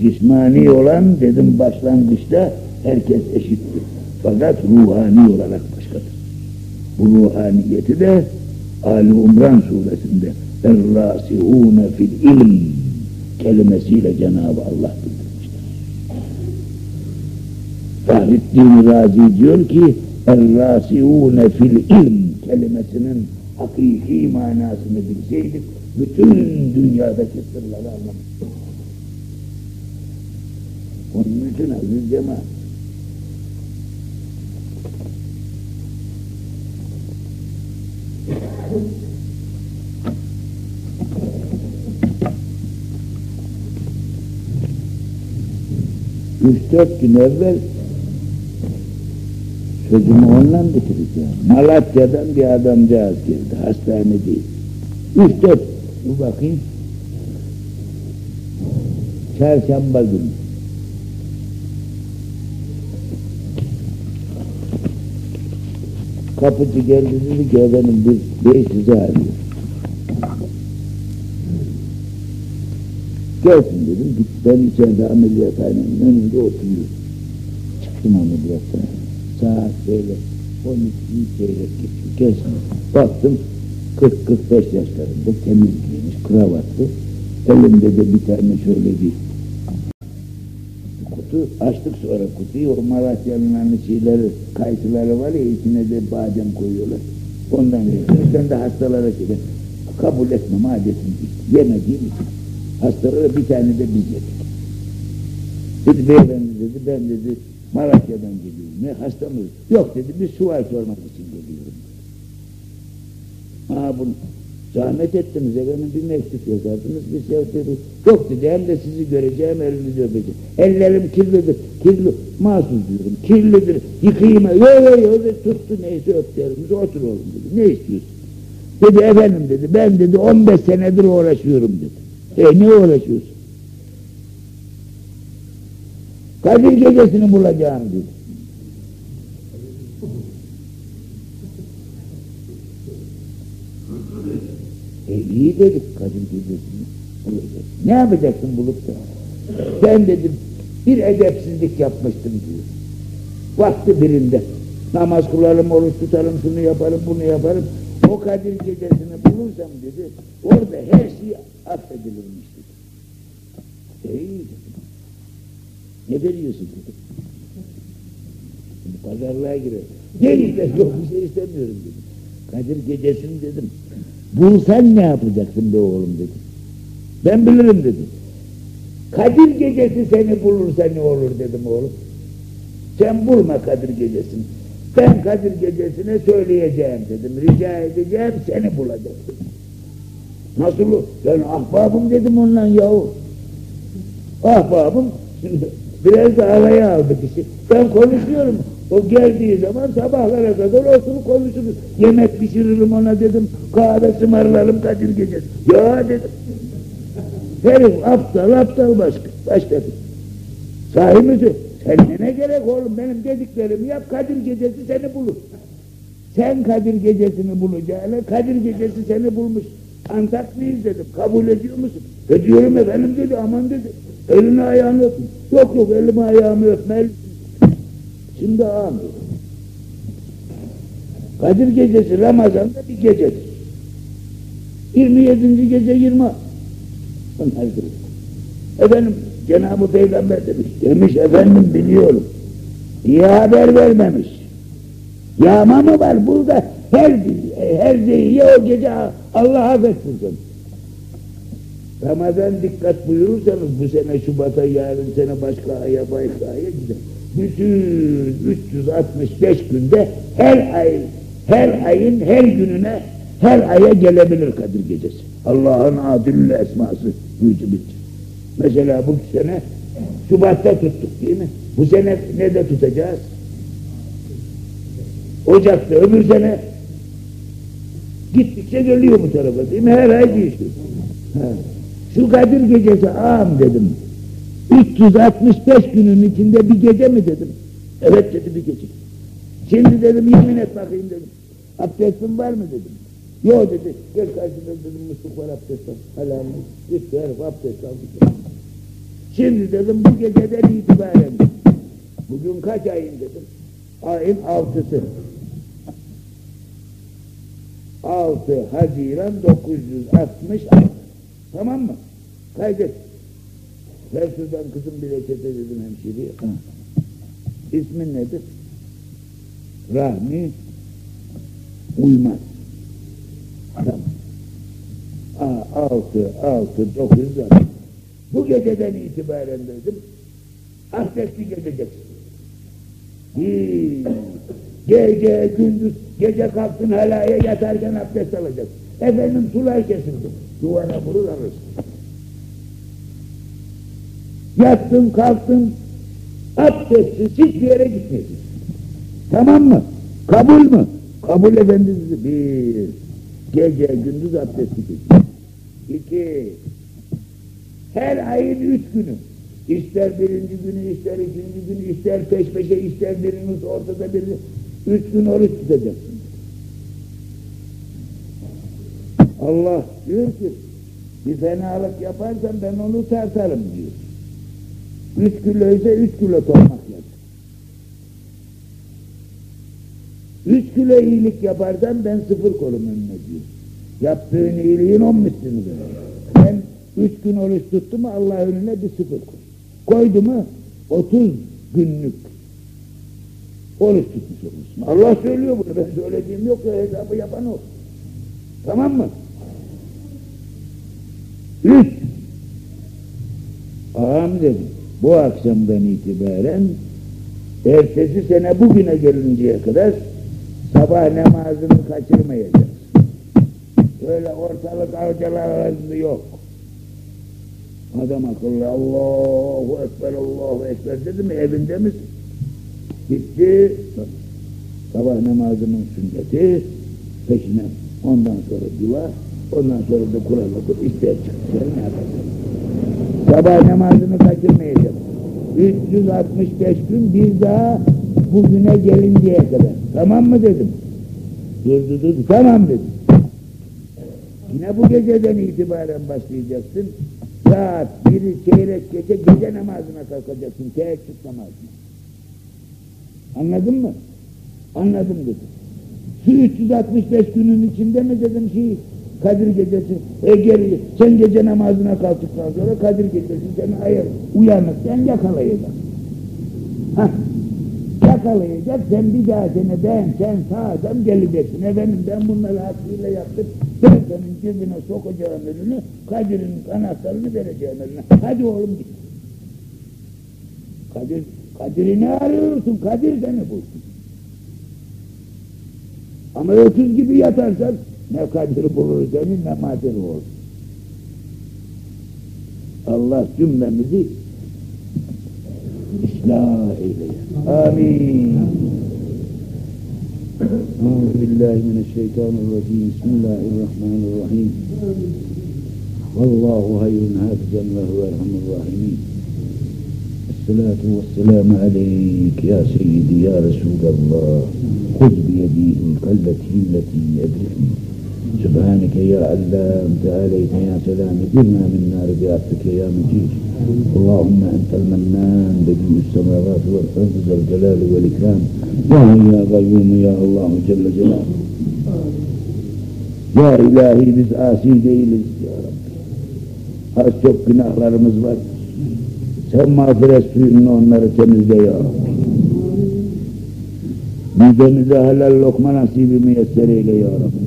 Cismani olan dedim başlangıçta herkes eşittir. Fakat ruhani olarak başkadır. Bu ruhaniyeti de Ali İmran suresinde Er-rasihûne fil ilm kelimesiyle Cenab-ı Allah bildirmiştir. Fahrettin Razi diyor ki Er-rasihûne fil ilm kelimesinin hakiki manasını bilseydik bütün dünyadaki sırları anlamıştık. Onun için aziz cemaat Üç dört gün evvel sözümü ondan bitireceğim. Malatya'dan bir adamcağız geldi, hastane değil. Üç dört, bu bakayım. Çarşamba günü. Kapıcı geldi dedi ki efendim bir bey sizi arıyor. Gelsin dedim, git ben içeride ameliyathanenin önünde oturuyorum. Çıktım ameliyattan. Saat böyle 12 çeyrek geçiyor. Gelsin. Baktım 40-45 yaşlarında temiz giymiş, kravatlı. Elimde de bir tane şöyle bir kutu. Açtık sonra kutuyu. O Malatya'nın hani şeyleri, kayısıları var ya içine de badem koyuyorlar. Ondan veriyorlar. Ben de hastalara şey kabul etmem adetim Yemediğim için. Hastalara bir tane de biz yedik. Dedi beyefendi dedi ben dedi Malatya'dan geliyorum. Ne hastamız? Yok dedi bir sual sormak için geliyorum. Aa bunu zahmet ettiniz efendim bir mektup yazardınız bir şey dedi. Yok dedi hem de sizi göreceğim elinizi öpeceğim. Ellerim kirlidir. Kirli. Mahsus diyorum. Kirlidir. Yıkayayım. Yok yok yok tuttu neyse öptü elimizi otur oğlum dedi. Ne istiyorsun? Dedi efendim dedi ben dedi 15 senedir uğraşıyorum dedi. E ne uğraşıyorsun? Kadir gecesini bulacağım dedi. E iyi dedik Kadir gecesini. Ne yapacaksın bulup da? Ben dedim bir edepsizlik yapmıştım diyor. Vakti birinde. Namaz kılarım, oruç tutarım, şunu yaparım, bunu yaparım. O Kadir gecesini bulursam dedi, orada her şey affedilirmiş dedi. İyi dedim. Ne veriyorsun dedi. Şimdi pazarlığa girer. Gerçekten yok bir şey istemiyorum dedim. Kadir gecesini dedim. Bulsan ne yapacaksın be oğlum dedim. Ben bilirim dedi. Kadir gecesi seni bulursa ne olur dedim oğlum. Sen bulma Kadir gecesini. Ben Kadir gecesine söyleyeceğim dedim. Rica edeceğim seni bulacak. Nasıl? Ben ahbabım dedim ondan yahu. Ahbabım biraz da araya aldı kişi. Ben konuşuyorum. O geldiği zaman sabahlara kadar oturup konuşuruz. Yemek pişiririm ona dedim. Kahve sımarlarım Kadir gecesi. Ya dedim. Herif aptal aptal başka. Başladı. Sahi misin? Sen ne gerek oğlum benim dediklerimi yap Kadir gecesi seni bulur. Sen Kadir gecesini bulacağına Kadir gecesi seni bulmuş. Antaklıyız dedim. Kabul ediyor musun? Ediyorum efendim dedi aman dedi. Elini ayağını öp. Yok yok elimi ayağımı öpmel. Şimdi dedi. Kadir gecesi Ramazan'da bir gecedir. 27. gece 20. Bunlardır. Efendim Cenab-ı Peygamber demiş. Demiş efendim biliyorum. Niye haber vermemiş? Yağma mı var burada? Her her zeyiye o gece Allah affetsin. Ramazan dikkat buyurursanız bu sene Şubat'a yarın sene başka aya başka aya gider. Bütün 365 günde her ay her ayın her gününe her aya gelebilir Kadir Gecesi. Allah'ın adil esması mücibittir. Mesela bu sene Şubat'ta tuttuk değil mi? Bu sene ne de tutacağız? Ocak'ta, öbür sene gittikçe geliyor bu tarafa değil mi? Her ay değişiyor. Şu Kadir gecesi ağam dedim. 365 günün içinde bir gece mi dedim. Evet dedi bir gece. Şimdi dedim yemin et bakayım dedim. Abdestin var mı dedim. Yok dedi. Gel karşıda dedim musluk var abdest al. Halamı. Gitti herif abdest aldı. Şimdi dedim bu geceden itibaren bugün kaç ayın dedim. Ayın altısı. 6 Haziran 966. Tamam mı? Kaydet. Ver şuradan kızım bir reçete dedim hemşireye. İsmin nedir? Rahmi Uymaz. Tamam. Aa, 6, 6, 9, Bu geceden itibaren dedim, abdesti gezeceksin. Hii. Gece, gündüz, gece kalktın helaya yatarken abdest alacaksın. Efendim sular kesildi. Duvara vurur alırsın. Yattın, kalktın, abdestsiz hiçbir yere gitmeyeceksin. Tamam mı? Kabul mü? Kabul efendisi bir. Gece, gündüz abdesti kesin. İki. Her ayın üç günü. İster birinci günü, ister ikinci günü, ister peş peşe, ister biriniz ortada birini. Üç gün oruç tutacaksın. Allah diyor ki, bir fenalık yaparsan ben onu tartarım diyor. Üç kilo ise üç kilo tolmak yap. Üç kilo iyilik yaparsan ben sıfır kolum önüne diyor. Yaptığın iyiliğin on mislini Ben üç gün oruç tuttu mu Allah önüne bir sıfır koy. Koydu mu otuz günlük oruç tutmuş olursun. Allah söylüyor bunu ben söylediğim yok ya hesabı yapan o. Tamam mı? Üç. Ağam dedi bu akşamdan itibaren ertesi sene bugüne gelinceye kadar sabah namazını kaçırmayacaksın. Böyle ortalık avcalar yok. Adam akıllı Allahu Ekber Allahu Ekber dedi mi evinde misin? Bitti. Sabah namazının sünneti peşine ondan sonra dua ondan sonra da Kur'an okur ister çıkıyor ne yaparsın? Sabah namazını kaçırmayacak. 365 gün bir daha bugüne gelinceye kadar. Tamam mı dedim. Durdu durdu. Tamam dedim. Yine bu geceden itibaren başlayacaksın. Saat biri çeyrek gece gece namazına kalkacaksın. Teheccüd namazına. Anladın mı? Anladım dedim. Şu 365 günün içinde mi dedim şey Kadir gecesi, e geri, sen gece namazına kalktıktan sonra Kadir gecesi seni ayır, uyanıkken yakalayacak. Hah, yakalayacak, sen bir daha seni ben, sen sağdan geleceksin. Efendim ben bunları hakkıyla yaptım, ben senin cebine sokacağım elini, Kadir'in kanatlarını vereceğim eline. Hadi oğlum git. Kadir, Kadir'i ne arıyorsun? Kadir seni bulsun. Ama öküz gibi yatarsan ne kadir bulur demin ne madir olur. Allah cümlemizi ıslah eyleye. Amin. أعوذ بالله من الشيطان الرجيم بسم الله الرحمن الرحيم والله خير حافظا وهو أرحم الراحمين الصلاة والسلام عليك يا سيدي يا رسول الله خذ بيدي التي التي يدركني سبحانك يا علام تعاليت يا سلام اجرنا من نار بعفك يا مجيد اللهم انت المنان بديع السماوات والارض ذا الجلال والاكرام يا يا قيوم يا الله جل جلاله Ya ilahi biz asi değiliz ya Rabbi. Az çok günahlarımız var. Sen mağfiret suyunla onları temizle ya Rabbi. Midemize helal lokma nasibi müyesser eyle ya Rabbi.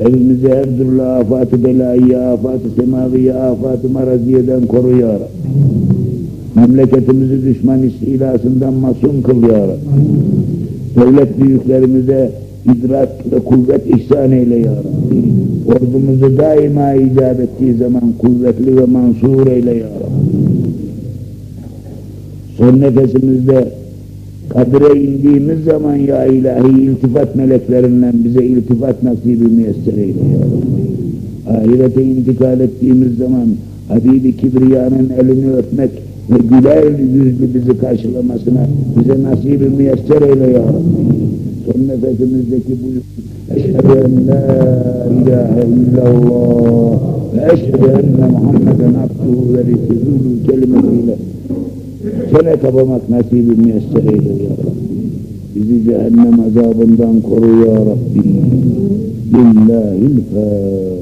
Evimizi her türlü afat-ı belayı, afat-ı semaviye, afat-ı maraziyeden koru ya Rabbi. Memleketimizi düşman istilasından masum kıl ya Rabbi. Devlet büyüklerimize idrak ve kuvvet ihsan eyle ya Rabbi. Ordumuzu daima icap ettiği zaman kuvvetli ve mansur eyle ya Rabbi. Son nefesimizde kadre indiğimiz zaman ya ilahi iltifat meleklerinden bize iltifat nasibi müyesser eyle. Ahirete intikal ettiğimiz zaman Habibi Kibriya'nın elini öpmek ve güler yüzlü bizi karşılamasına bize nasibi müyesser eyle ya. Son nefesimizdeki bu Eşhedü en la ilahe illallah ve eşhedü enne Muhammeden abduhu ve resulü kelimesiyle çene kapamak nasibi müyesser eyle ya Rabbi. Bizi cehennem azabından koru ya Rabbi. Lillahil Fatiha.